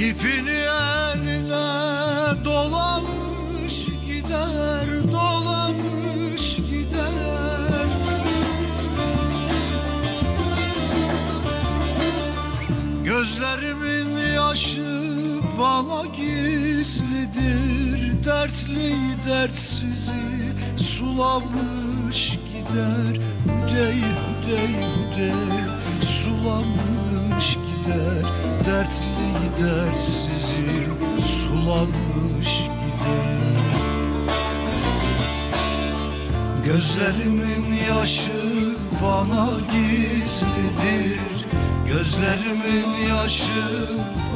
İpini eline dolamış gider dolamış gider. Gözlerimin yaşı bana gizlidir Dertli dertsizi sulamış gider. Hüdey hüdey hüdey sulamış gider Dertli dertsizi sulamış gider Gözlerimin yaşı bana gizlidir. Gözlerimin yaşı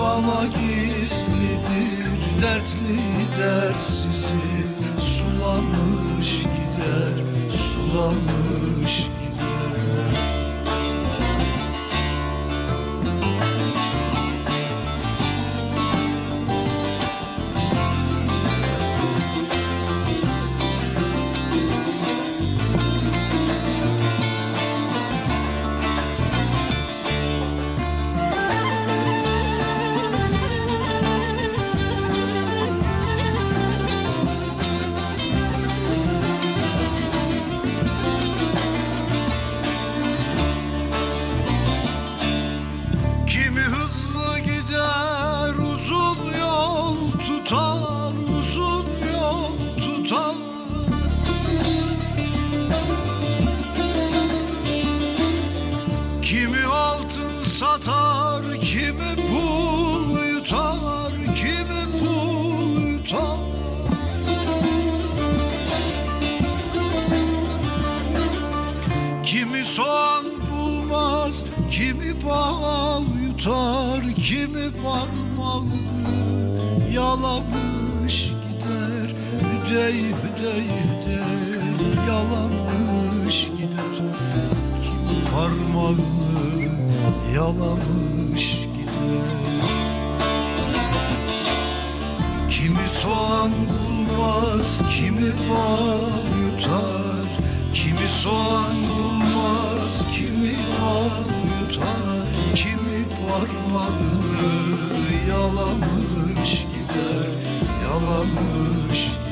bana gizlidir. Dertli dersizi bal yutar, kimi parmağını yalamış gider. Hüdey hüdey hüdey yalamış gider. Kimi parmağını yalamış gider. Kimi soğan bulmaz, kimi bal yutar Kimi soğan bulmaz, kimi bal Kimi parmağını yalamış gider Yalamış gider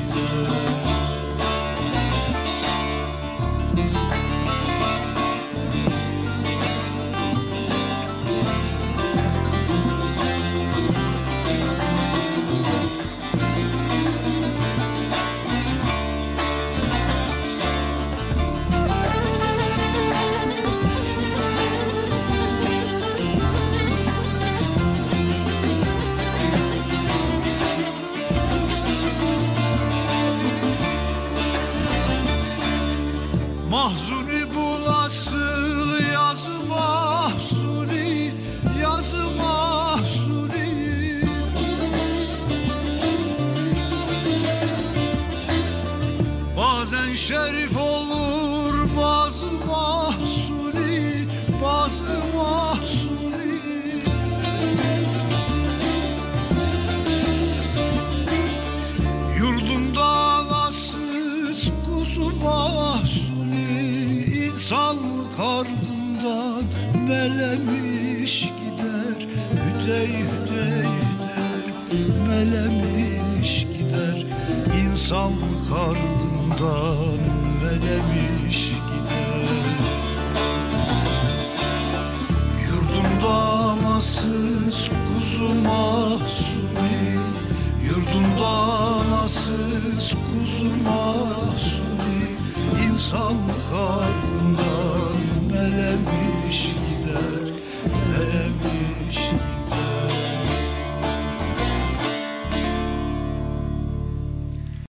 şerif olur bazı mahzuni Bazı mahzuni Yurdunda anasız kuzu mahzuni insan kardından melemiş gider Hüdey hüdey hüdey melemiş Masal kardından velemiş gider? Yurdumda anasız kuzu mahsuni Yurdumda anasız kuzu mahsuni İnsan kardından velemiş gider? Velemiş gider?